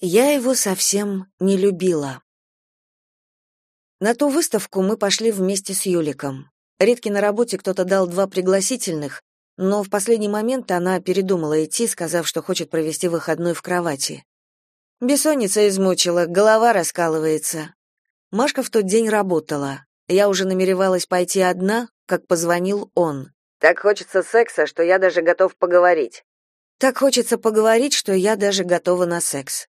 Я его совсем не любила. На ту выставку мы пошли вместе с Юликом. Редки на работе кто-то дал два пригласительных, но в последний момент она передумала идти, сказав, что хочет провести выходной в кровати. Бессонница измучила, голова раскалывается. Машка в тот день работала. Я уже намеревалась пойти одна, как позвонил он. Так хочется секса, что я даже готов поговорить. Так хочется поговорить, что я даже готова на секс.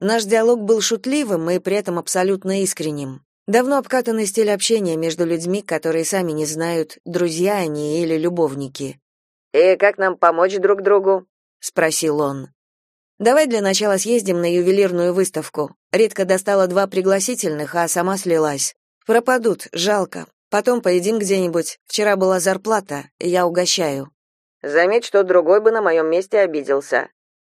Наш диалог был шутливым и при этом абсолютно искренним. Давно обкатанный стиль общения между людьми, которые сами не знают, друзья они или любовники. «И как нам помочь друг другу?» — спросил он. «Давай для начала съездим на ювелирную выставку. Редко достала два пригласительных, а сама слилась. Пропадут, жалко. Потом поедим где-нибудь. Вчера была зарплата, я угощаю». Заметь, что другой бы на моем месте обиделся.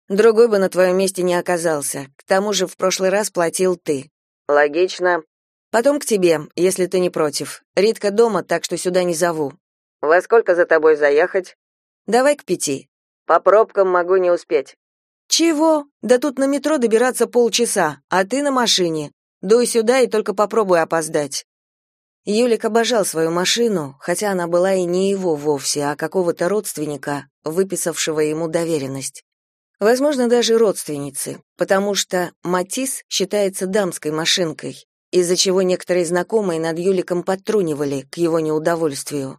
Другой бы на твоем месте не оказался. К тому же в прошлый раз платил ты. Логично. Потом к тебе, если ты не против. Ритка дома, так что сюда не зову. Во сколько за тобой заехать? Давай к пяти. По пробкам могу не успеть. Чего? Да тут на метро добираться полчаса, а ты на машине. Дуй сюда и только попробуй опоздать. Юлик обожал свою машину, хотя она была и не его вовсе, а какого-то родственника, выписавшего ему доверенность. Возможно, даже родственницы, потому что Матис считается дамской машинкой, из-за чего некоторые знакомые над Юликом подтрунивали к его неудовольствию.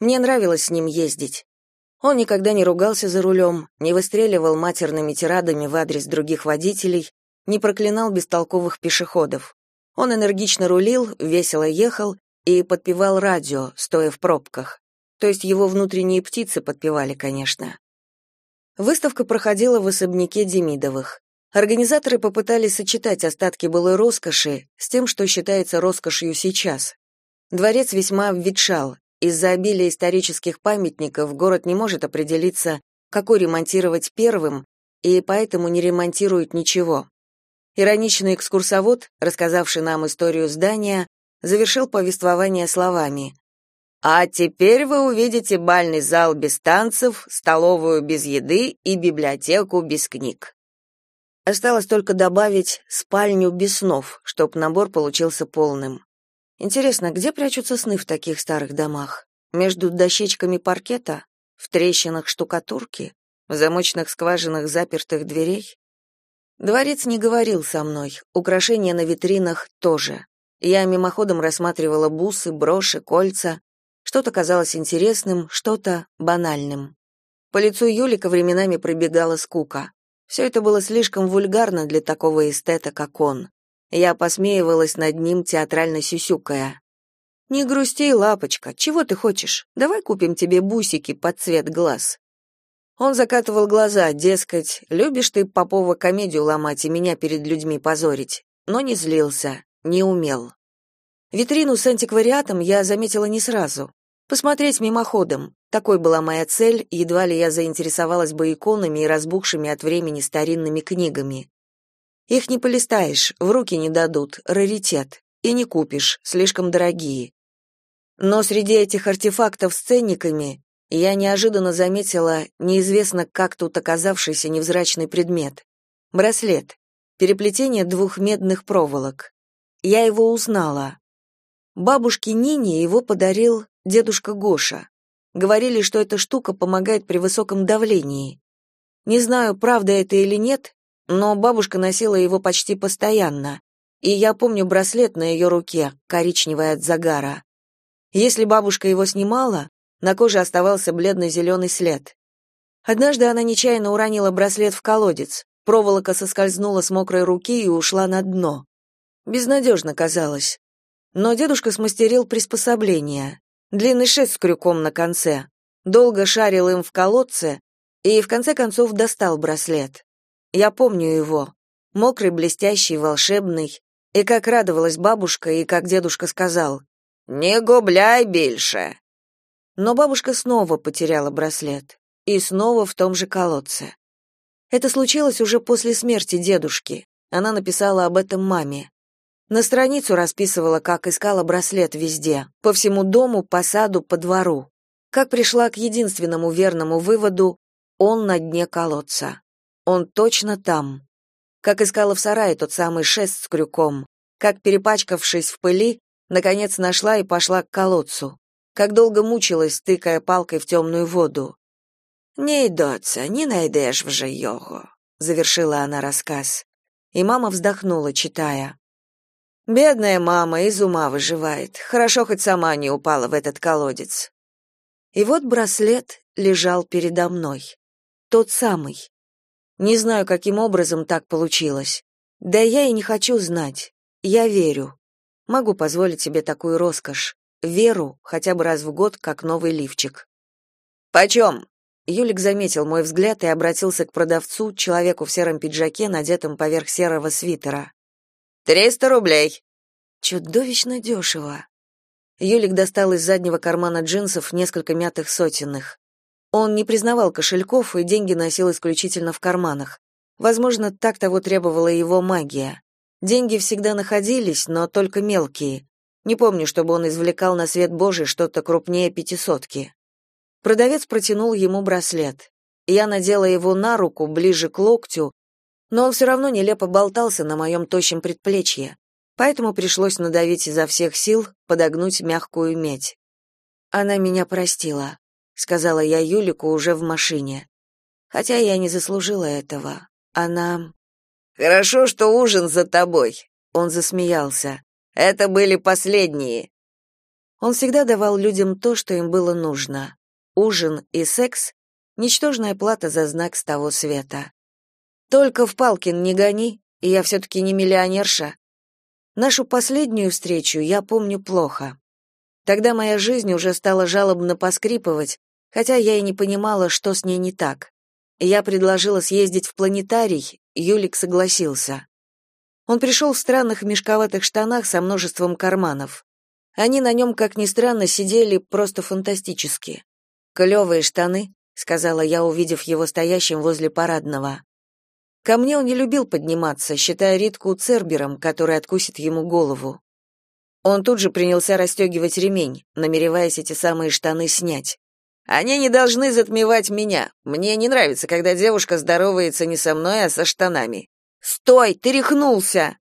Мне нравилось с ним ездить. Он никогда не ругался за рулем, не выстреливал матерными тирадами в адрес других водителей, не проклинал бестолковых пешеходов. Он энергично рулил, весело ехал и подпевал радио, стоя в пробках. То есть его внутренние птицы подпевали, конечно. Выставка проходила в особняке Демидовых. Организаторы попытались сочетать остатки былой роскоши с тем, что считается роскошью сейчас. Дворец весьма ветшал. Из-за обилия исторических памятников город не может определиться, какой ремонтировать первым, и поэтому не ремонтирует ничего. Ироничный экскурсовод, рассказавший нам историю здания, завершил повествование словами а теперь вы увидите бальный зал без танцев, столовую без еды и библиотеку без книг. Осталось только добавить спальню без снов, чтоб набор получился полным. Интересно, где прячутся сны в таких старых домах? Между дощечками паркета, в трещинах штукатурки, в замочных скважинах запертых дверей? Дворец не говорил со мной, украшения на витринах тоже. Я мимоходом рассматривала бусы, броши, кольца, что-то казалось интересным, что-то банальным. По лицу Юлика временами пробегала скука. Все это было слишком вульгарно для такого эстета, как он. Я посмеивалась над ним, театрально сюсюкая. «Не грусти, лапочка, чего ты хочешь? Давай купим тебе бусики под цвет глаз». Он закатывал глаза, дескать, любишь ты Попова комедию ломать и меня перед людьми позорить, но не злился, не умел. Витрину с антиквариатом я заметила не сразу. Посмотреть мимоходом. Такой была моя цель, едва ли я заинтересовалась бы иконами и разбухшими от времени старинными книгами. Их не полистаешь, в руки не дадут, раритет. И не купишь, слишком дорогие. Но среди этих артефактов с ценниками я неожиданно заметила неизвестно как тут оказавшийся невзрачный предмет. Браслет. Переплетение двух медных проволок. Я его узнала. Бабушке Нине его подарил дедушка Гоша. Говорили, что эта штука помогает при высоком давлении. Не знаю, правда это или нет, но бабушка носила его почти постоянно, и я помню браслет на ее руке, коричневый от загара. Если бабушка его снимала, на коже оставался бледно-зеленый след. Однажды она нечаянно уронила браслет в колодец, проволока соскользнула с мокрой руки и ушла на дно. Безнадежно казалось. Но дедушка смастерил приспособление. Длинный шест с крюком на конце. Долго шарил им в колодце и в конце концов достал браслет. Я помню его. Мокрый, блестящий, волшебный. И как радовалась бабушка, и как дедушка сказал «Не губляй больше». Но бабушка снова потеряла браслет. И снова в том же колодце. Это случилось уже после смерти дедушки. Она написала об этом маме. На страницу расписывала, как искала браслет везде, по всему дому, по саду, по двору. Как пришла к единственному верному выводу, он на дне колодца. Он точно там. как искала в сарае тот самый шест с крюком, как, перепачкавшись в пыли, наконец нашла и пошла к колодцу, как долго мучилась, тыкая палкой в темную воду. «Не йдоться, не найдешь вже його», — завершила она рассказ. И мама вздохнула, читая. «Бедная мама из ума выживает. Хорошо, хоть сама не упала в этот колодец». И вот браслет лежал передо мной. Тот самый. Не знаю, каким образом так получилось. Да я и не хочу знать. Я верю. Могу позволить себе такую роскошь. Веру хотя бы раз в год, как новый лифчик. «Почем?» Юлик заметил мой взгляд и обратился к продавцу, человеку в сером пиджаке, надетом поверх серого свитера. «Триста рублей!» Чудовищно дешево. Юлик достал из заднего кармана джинсов несколько мятых сотенных. Он не признавал кошельков и деньги носил исключительно в карманах. Возможно, так того требовала его магия. Деньги всегда находились, но только мелкие. Не помню, чтобы он извлекал на свет Божий что-то крупнее пятисотки. Продавец протянул ему браслет. Я надела его на руку, ближе к локтю, но он все равно нелепо болтался на моем тощем предплечье, поэтому пришлось надавить изо всех сил, подогнуть мягкую медь. «Она меня простила», — сказала я Юлику уже в машине. Хотя я не заслужила этого. Она... «Хорошо, что ужин за тобой», — он засмеялся. «Это были последние». Он всегда давал людям то, что им было нужно. Ужин и секс — ничтожная плата за знак с того света. Только в Палкин не гони, и я все-таки не миллионерша. Нашу последнюю встречу я помню плохо. Тогда моя жизнь уже стала жалобно поскрипывать, хотя я и не понимала, что с ней не так. Я предложила съездить в планетарий, Юлик согласился. Он пришел в странных мешковатых штанах со множеством карманов. Они на нем, как ни странно, сидели просто фантастически. «Клевые штаны», — сказала я, увидев его стоящим возле парадного. Ко мне он не любил подниматься, считая Ритку цербером, который откусит ему голову. Он тут же принялся расстегивать ремень, намереваясь эти самые штаны снять. «Они не должны затмевать меня. Мне не нравится, когда девушка здоровается не со мной, а со штанами». «Стой, ты рехнулся!»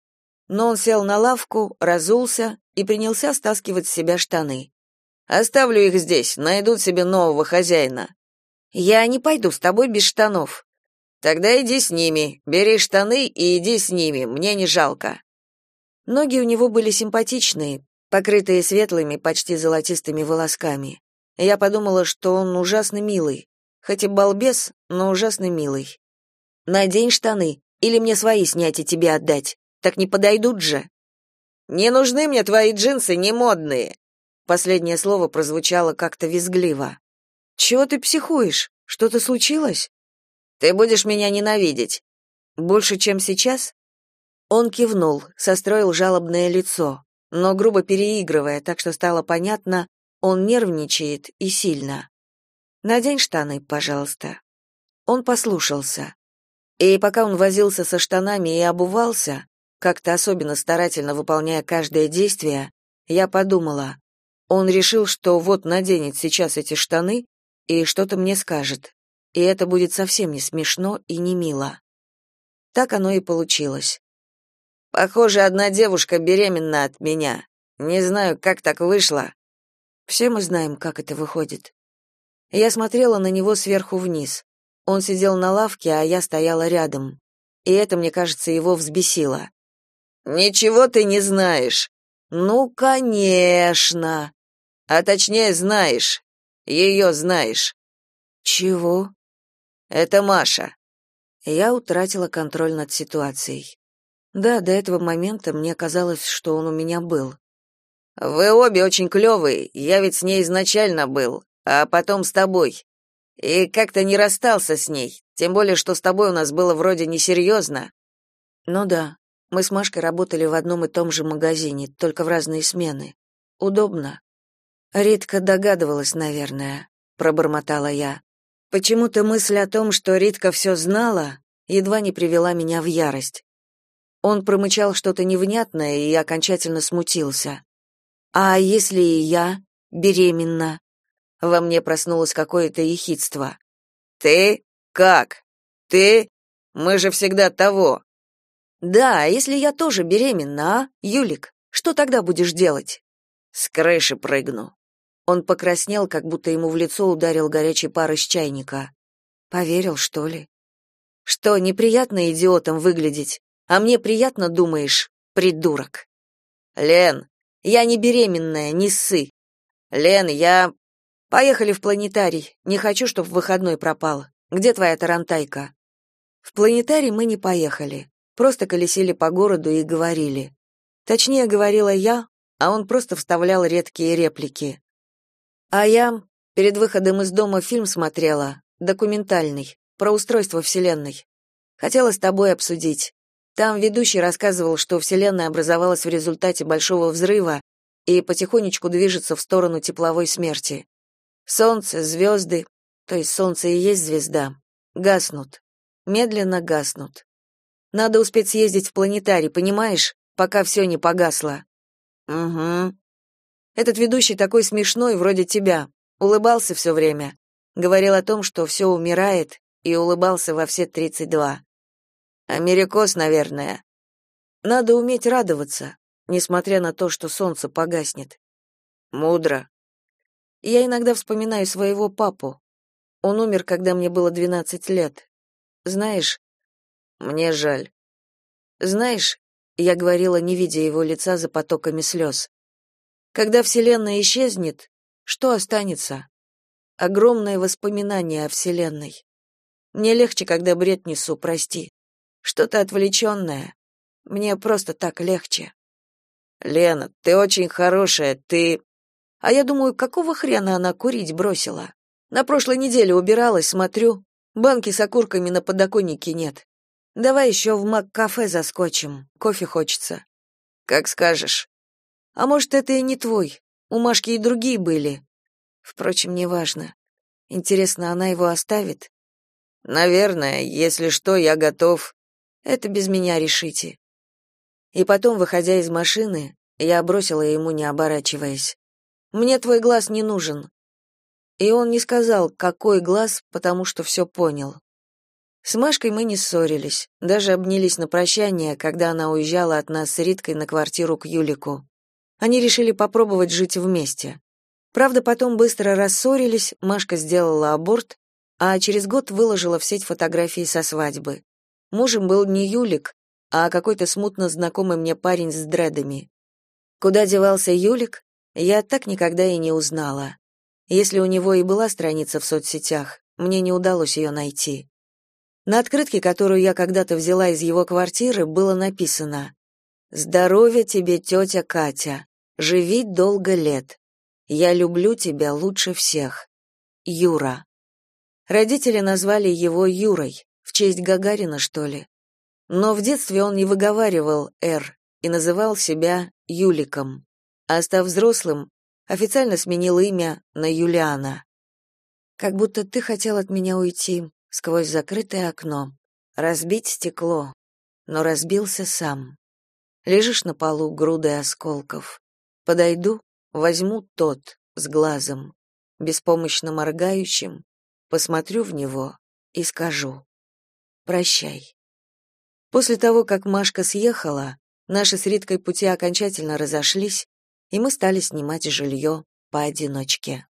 Но он сел на лавку, разулся и принялся стаскивать с себя штаны. Оставлю их здесь, найдут себе нового хозяина. Я не пойду с тобой без штанов. Тогда иди с ними, бери штаны и иди с ними, мне не жалко. Ноги у него были симпатичные, покрытые светлыми, почти золотистыми волосками. Я подумала, что он ужасно милый, хоть и балбес, но ужасно милый. Надень штаны, или мне свои снять и тебе отдать. Так не подойдут же. Не нужны мне твои джинсы, не модные. Последнее слово прозвучало как-то визгливо. «Чего ты психуешь? Что-то случилось?» «Ты будешь меня ненавидеть». «Больше, чем сейчас?» Он кивнул, состроил жалобное лицо, но грубо переигрывая, так что стало понятно, он нервничает и сильно. «Надень штаны, пожалуйста». Он послушался. И пока он возился со штанами и обувался, как-то особенно старательно выполняя каждое действие, я подумала, он решил, что вот наденет сейчас эти штаны и что-то мне скажет. И это будет совсем не смешно и не мило. Так оно и получилось. Похоже, одна девушка беременна от меня. Не знаю, как так вышло. Все мы знаем, как это выходит. Я смотрела на него сверху вниз. Он сидел на лавке, а я стояла рядом. И это, мне кажется, его взбесило. Ничего ты не знаешь. Ну, конечно. А точнее, знаешь. Ее знаешь. Чего? Это Маша. Я утратила контроль над ситуацией. Да, до этого момента мне казалось, что он у меня был. Вы обе очень клевые, я ведь с ней изначально был, а потом с тобой. И как-то не расстался с ней, тем более, что с тобой у нас было вроде несерьезно. Ну да, мы с Машкой работали в одном и том же магазине, только в разные смены. Удобно. Ритка догадывалась, наверное, пробормотала я. Почему-то мысль о том, что Ритка все знала, едва не привела меня в ярость. Он промычал что-то невнятное и окончательно смутился. А если и я беременна? Во мне проснулось какое-то ехидство. Ты? Как? Ты? Мы же всегда того. Да, а если я тоже беременна, а? Юлик, что тогда будешь делать? С крыши прыгну. Он покраснел, как будто ему в лицо ударил горячий пар из чайника. Поверил, что ли? Что, неприятно идиотом выглядеть? А мне приятно, думаешь, придурок. Лен, я не беременная, не ссы. Лен, я Поехали в планетарий. Не хочу, чтоб в выходной пропал. Где твоя тарантайка? В планетарий мы не поехали. Просто колесили по городу и говорили. Точнее, говорила я, а он просто вставлял редкие реплики. А я перед выходом из дома фильм смотрела, документальный, про устройство Вселенной. Хотела с тобой обсудить. Там ведущий рассказывал, что Вселенная образовалась в результате большого взрыва и потихонечку движется в сторону тепловой смерти. Солнце, звезды, то есть солнце и есть звезда, гаснут. Медленно гаснут. Надо успеть съездить в планетарий, понимаешь, пока все не погасло. Угу. Этот ведущий такой смешной, вроде тебя. Улыбался все время. Говорил о том, что все умирает, и улыбался во все тридцать два. Америкос, наверное. Надо уметь радоваться, несмотря на то, что солнце погаснет. Мудро. Я иногда вспоминаю своего папу. Он умер, когда мне было двенадцать лет. Знаешь, мне жаль. Знаешь, я говорила, не видя его лица за потоками слез. Когда Вселенная исчезнет, что останется? Огромное воспоминание о Вселенной. Мне легче, когда бред несу, прости. Что-то отвлеченное. Мне просто так легче. Лена, ты очень хорошая, ты а я думаю, какого хрена она курить бросила? На прошлой неделе убиралась, смотрю, банки с окурками на подоконнике нет. Давай еще в Мак-кафе заскочим. Кофе хочется. Как скажешь. А может, это и не твой? У Машки и другие были. Впрочем, неважно. Интересно, она его оставит? Наверное, если что, я готов. Это без меня решите. И потом, выходя из машины, я бросила ему, не оборачиваясь. Мне твой глаз не нужен. И он не сказал, какой глаз, потому что все понял. С Машкой мы не ссорились, даже обнялись на прощание, когда она уезжала от нас с Риткой на квартиру к Юлику. Они решили попробовать жить вместе. Правда, потом быстро рассорились, Машка сделала аборт, а через год выложила в сеть фотографии со свадьбы. Мужем был не Юлик, а какой-то смутно знакомый мне парень с дредами. Куда девался Юлик, я так никогда и не узнала. Если у него и была страница в соцсетях, мне не удалось ее найти. На открытке, которую я когда-то взяла из его квартиры, было написано «Здоровья тебе, тетя Катя, живи долго лет. Я люблю тебя лучше всех. Юра». Родители назвали его Юрой, в честь Гагарина, что ли. Но в детстве он не выговаривал «Р» и называл себя Юликом а став взрослым, официально сменил имя на Юлиана. Как будто ты хотел от меня уйти сквозь закрытое окно, разбить стекло, но разбился сам. Лежишь на полу грудой осколков. Подойду, возьму тот с глазом, беспомощно моргающим, посмотрю в него и скажу: "Прощай". После того, как Машка съехала, наши с Риткой пути окончательно разошлись, и мы стали снимать жилье поодиночке.